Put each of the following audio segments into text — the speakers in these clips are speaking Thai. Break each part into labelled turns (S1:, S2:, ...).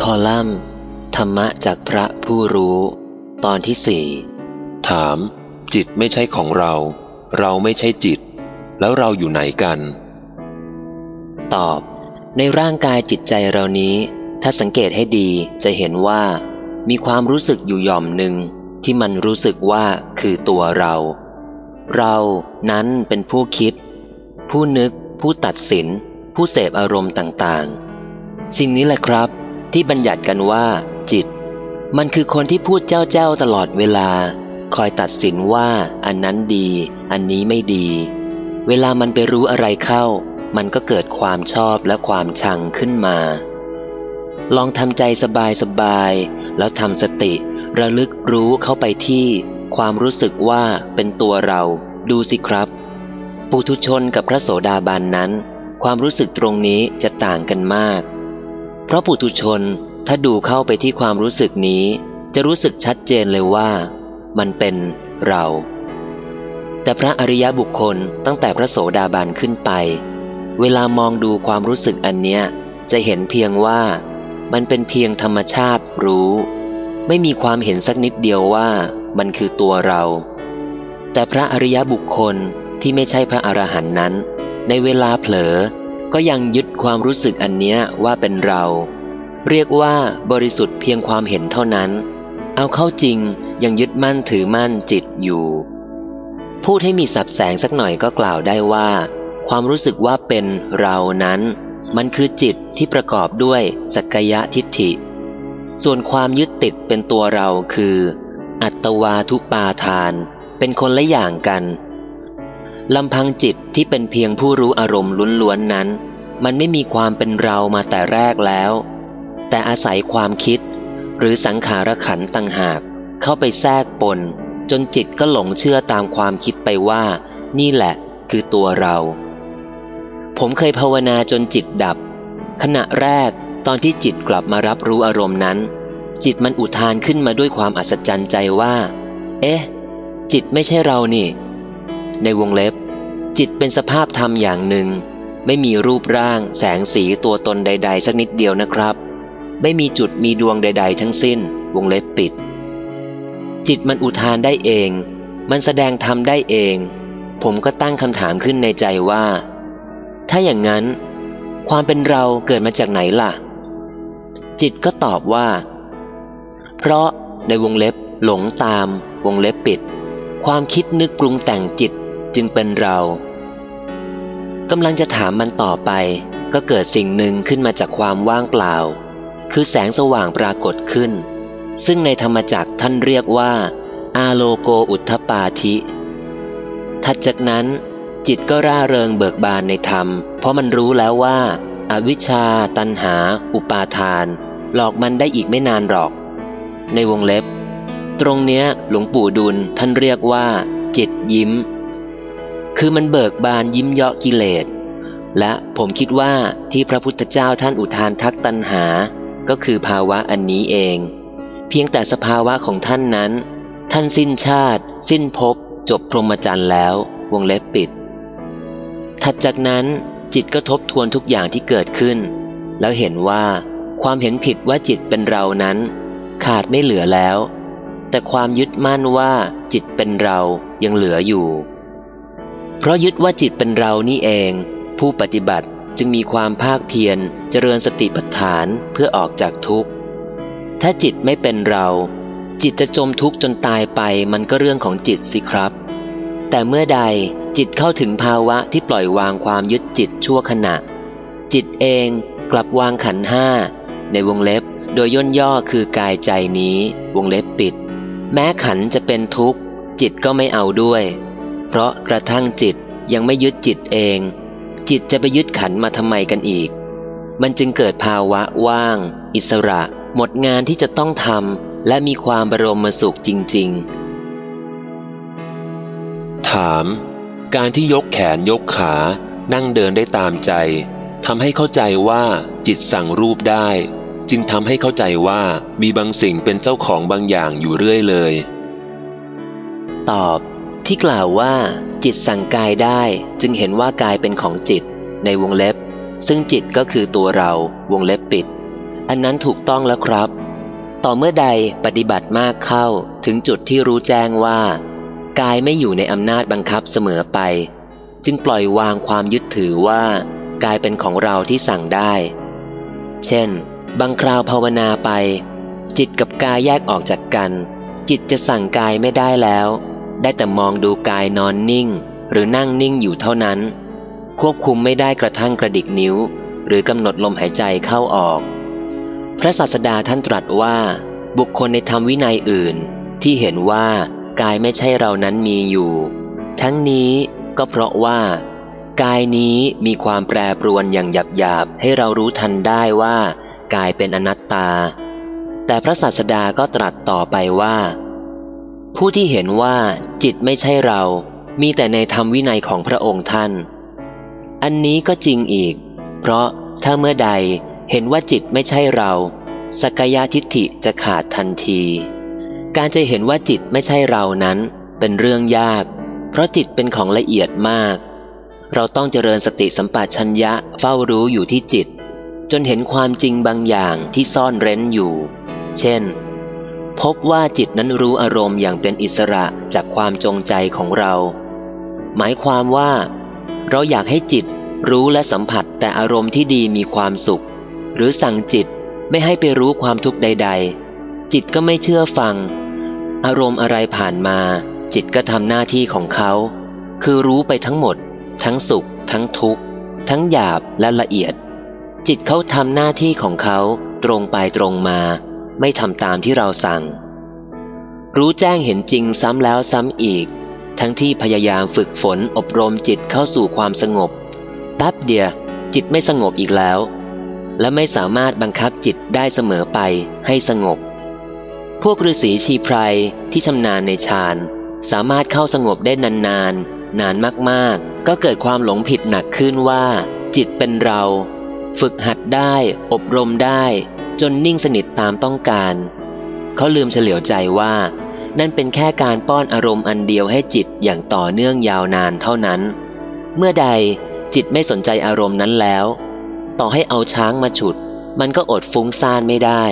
S1: คอลัมน์ ธรรมะจากพระผู้รู้ ตอนที่สี่
S2: ถาม จิตไม่ใช่ของเรา เราไม่ใช่จิต แล้วเราอยู่ไหนกัน
S1: ตอบ ในร่างกายจิตใจเรานี้ ถ้าสังเกตให้ดีจะเห็นว่า มีความรู้สึกอยู่หย่อมหนึ่งที่มันรู้สึกว่าคือตัวเรา เรานั้นเป็นผู้คิด ผู้นึก ผู้ตัดสิน ผู้เสพอารมณ์ต่าง ๆ สิ่งนี้แหละครับ ที่บัญญัติกันว่า จิต มันคือคนที่พูดเจ้าเจ้าตลอดเวลา คอยตัดสินว่าอันนั้นดี อันนี้ไม่ดี เวลามันไปรู้อะไรเข้า มันก็เกิดความชอบและความชังขึ้นมา ลองทำใจสบายสบายแล้วทำสติ ระลึกรู้เข้าไปที่ ความรู้สึกว่าเป็นตัวเราดูสิครับปุถุชนกับพระโสดาบันนั้น ความรู้สึกตรงนี้จะต่างกันมาก เพราะปุถุชนถ้าดูเข้าไปที่ความรู้สึกนี้ จะรู้สึกชัดเจนเลยว่า มันเป็นเรา แต่พระอริยบุคคลตั้งแต่พระโสดาบันขึ้นไป เวลามองดูความรู้สึกอันเนี้ย จะเห็นเพียงว่า มันเป็นเพียงธรรมชาติรู้ ไม่มีความเห็นสักนิดเดียวว่ามันคือตัวเรา แต่พระอริยบุคคลที่ไม่ใช่พระอรหันต์นั้น ในเวลาเผลอ ก็ยังยึดความรู้สึกอันเนี้ยว่าเป็นเรา เรียกว่าบริสุทธิ์เพียงความเห็นเท่านั้น เอาเข้าจริงยังยึดมั่นถือมั่นจิตอยู่ พูดให้มีสับแสงสักหน่อยก็กล่าวได้ว่า ความรู้สึกว่าเป็นเรานั้น มันคือจิตที่ประกอบด้วยสักยะทิฏฐิ ส่วนความยึดติดเป็นตัวเราคือ อัตวาทุปาทาน เป็นคนละอย่างกัน ลำพังจิตที่เป็นเพียงผู้รู้อารมณ์ล้วนๆนั้น มันไม่มีความเป็นเรามาแต่แรกแล้ว แต่อาศัยความคิด หรือสังขารขันต่างหาก เข้าไปแทรกปน จนจิตก็หลงเชื่อตามความคิดไปว่า นี่แหละคือตัวเรา ผมเคยภาวนาจนจิตดับ ขณะแรกตอนที่จิตกลับมารับรู้อารมณ์นั้น จิตมันอุทานขึ้นมาด้วยความอัศจรรย์ใจว่า เอ๊ะ จิตไม่ใช่เรานี่ ในวงเล็บ จิตเป็นสภาพธรรมอย่างหนึ่ง ไม่มีรูปร่าง แสงสีตัวตนใด ๆ สักนิดเดียวนะครับ ไม่มีจุดมีดวงใด ๆ ทั้งสิ้น วงเล็บปิด จิตมันอุทานได้เอง มันแสดงธรรมได้เอง ผมก็ตั้งคำถามขึ้นในใจว่า ถ้าอย่างนั้น ความเป็นเราเกิดมาจากไหนล่ะ จิตก็ตอบว่า เพราะในวงเล็บหลงตาม วงเล็บปิด ความคิดนึกปรุงแต่งจิต จึงเป็นเรากำลังจะถามมันต่อไป ก็เกิดสิ่งหนึ่งขึ้นมาจากความว่างเปล่า คือแสงสว่างปรากฏขึ้น ซึ่งในธรรมจักท่านเรียกว่า อาโลโกอุทธปาธิ ถัดจากนั้น จิตก็ร่าเริงเบิกบานในธรรม เพราะมันรู้แล้วว่าอาวิชชา ตันหา อุปาทาน หลอกมันได้อีกไม่นานหรอก ในวงเล็บ ตรงเนี้ยหลวงปู่ดุลท่านเรียกว่า จิตยิ้ม คือมันเบิกบานยิ้มเยาะกิเลส และผมคิดว่าที่พระพุทธเจ้าท่านอุทานทักตันหา ก็คือภาวะอันนี้เอง เพียงแต่สภาวะของท่านนั้น ท่านสิ้นชาติ สิ้นภพจบพรหมจรรย์แล้ว วงเล็บปิด ถัดจากนั้นจิตก็ทบทวนทุกอย่างที่เกิดขึ้น แล้วเห็นว่าความเห็นผิดว่าจิตเป็นเรานั้น ขาดไม่เหลือแล้ว แต่ความยึดมั่นว่าจิตเป็นเรายังเหลืออยู่ ราะยึดว่าจิตเป็นเรานี่เอง ผู้ปฏิบัติจึงมีความภาคเพียรเจริญสติปัฏฐานเพื่อออกจากทุกข์ ถ้าจิตไม่เป็นเรา จิตจะจมทุกข์จนตายไปมันก็เรื่องของจิตสิครับ แต่เมื่อใดจิตเข้าถึงภาวะที่ปล่อยวางความยึดจิตชั่วขณะ จิตเองกลับวางขันห้า ในวงเล็บโดยย่นย่อคือกายใจนี้ วงเล็บปิด แม้ขันจะเป็นทุกข์ จิตก็ไม่เอาด้วย เพราะกระทั่งจิตยังไม่ยึดจิตเอง จิตจะไปยึดขันมาทำไมกันอีก มันจึงเกิดภาวะว่าง อิสระ หมดงานที่จะต้องทำและมีความบรมสุขจริง
S2: ถาม การที่ยกแขนยกขา นั่งเดินได้ตามใจทำให้เข้าใจว่าจิตสั่งรูปได้ จึงทำให้เข้าใจว่ามีบางสิ่งเป็นเจ้าของบางอย่างอยู่เรื่อยเลย
S1: ๆตอบ ที่กล่าวว่า จิตสั่งกายได้จึงเห็นว่ากายเป็นของจิต ในวงเล็บ ซึ่งจิตก็คือตัวเราวงเล็บปิด อันนั้นถูกต้องแล้วครับ ต่อเมื่อใดปฏิบัติมากเข้าถึงจุดที่รู้แจ้งว่า กายไม่อยู่ในอำนาจบังคับเสมอไป จึงปล่อยวางความยึดถือว่า กายเป็นของเราที่สั่งได้ เช่น บางคราวภาวนาไป จิตกับกายแยกออกจากกัน จิตจะสั่งกายไม่ได้แล้ว ได้แต่มองดูกายนอนนิ่ง หรือนั่งนิ่งอยู่เท่านั้น ควบคุมไม่ได้กระทั่งกระดิกนิ้ว หรือกำหนดลมหายใจเข้าออก พระศาสดาท่านตรัสว่า บุคคลในธรรมวินัยอื่น ที่เห็นว่ากายไม่ใช่เรานั้นมีอยู่ ทั้งนี้ก็เพราะว่า กายนี้มีความแปรปรวนอย่างหยาบๆให้เรารู้ทันได้ว่า กายเป็นอนัตตา แต่พระศาสดาก็ตรัสต่อไปว่า ผู้ที่เห็นว่าจิตไม่ใช่เรา มีแต่ในธรรมวินัยของพระองค์ท่าน อันนี้ก็จริงอีก เพราะถ้าเมื่อใดเห็นว่าจิตไม่ใช่เราสกยทิฏฐิจะขาดทันที การจะเห็นว่าจิตไม่ใช่เรานั้น เป็นเรื่องยาก เพราะจิตเป็นของละเอียดมาก เราต้องเจริญสติสัมปชัญญะเฝ้ารู้อยู่ที่จิต จนเห็นความจริงบางอย่างที่ซ่อนเร้นอยู่ เช่น พบว่าจิตนั้นรู้อารมณ์อย่างเป็นอิสระจากความจงใจของเรา หมายความว่า เราอยากให้จิตรู้และสัมผัสแต่อารมณ์ที่ดีมีความสุข หรือสั่งจิตไม่ให้ไปรู้ความทุกข์ใด ๆ จิตก็ไม่เชื่อฟัง อารมณ์อะไรผ่านมา จิตก็ทำหน้าที่ของเขา คือรู้ไปทั้งหมด ทั้งสุข ทั้งทุกข์ ทั้งหยาบและละเอียด จิตเขาทำหน้าที่ของเขาตรงไปตรงมา ไม่ทำตามที่เราสั่ง รู้แจ้งเห็นจริงซ้ำแล้วซ้ำอีก ทั้งที่พยายามฝึกฝนอบรมจิตเข้าสู่ความสงบแป๊บเดียวจิตไม่สงบอีกแล้ว และไม่สามารถบังคับจิตได้เสมอไปให้สงบ พวกฤาษีชีไพรที่ชำนาญในฌานสามารถเข้าสงบได้นานๆนานมากๆ ก็เกิดความหลงผิดหนักขึ้นว่า จิตเป็นเรา ฝึกหัดได้ อบรมได้ จนนิ่งสนิทตามต้องการ เขาลืมเฉลียวใจว่า นั่นเป็นแค่การป้อนอารมณ์อันเดียวให้จิตอย่างต่อเนื่องยาวนานเท่านั้น เมื่อใดจิตไม่สนใจอารมณ์นั้นแล้ว ต่อให้เอาช้างมาฉุด มันก็อดฟุ้งซ่านไม่ได้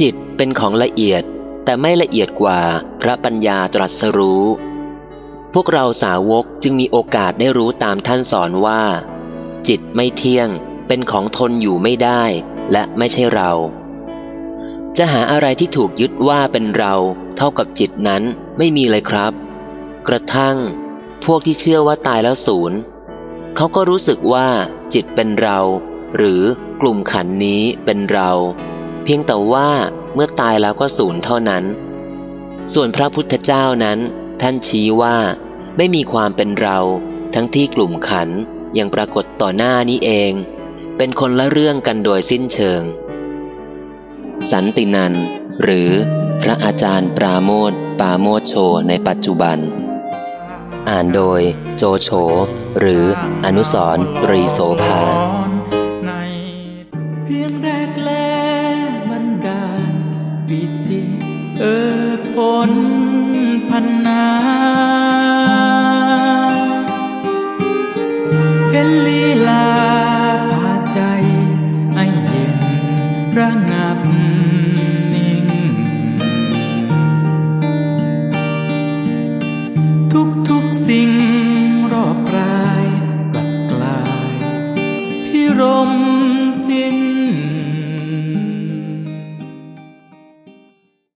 S1: จิตเป็นของละเอียดแต่ไม่ละเอียดกว่าพระปัญญาตรัสรู้ พวกเราสาวกจึงมีโอกาสได้รู้ตามท่านสอนว่า จิตไม่เที่ยงเป็นของทนอยู่ไม่ได้ และไม่ใช่เรา จะหาอะไรที่ถูกยึดว่าเป็นเราเท่ากับจิตนั้นไม่มีเลยครับ กระทั่ง พวกที่เชื่อว่าตายแล้วศูนย์เขาก็รู้สึกว่าจิตเป็นเรา หรือกลุ่มขันนี้เป็นเรา เพียงแต่ว่าเมื่อตายแล้วก็สูญเท่านั้น ส่วนพระพุทธเจ้านั้น ท่านชี้ว่าไม่มีความเป็นเรา ทั้งที่กลุ่มขันยังปรากฏต่อหน้านี้เอง เป็นคนละเรื่องกันโดยสิ้นเชิง สันตินันหรือพระอาจารย์ปราโมทปาโมทโชในปัจจุบัน อ่านโดยโจโฉหรืออนุสรตรีโสภา
S3: ในเพียงแรกแลมันดาลปิติเออผล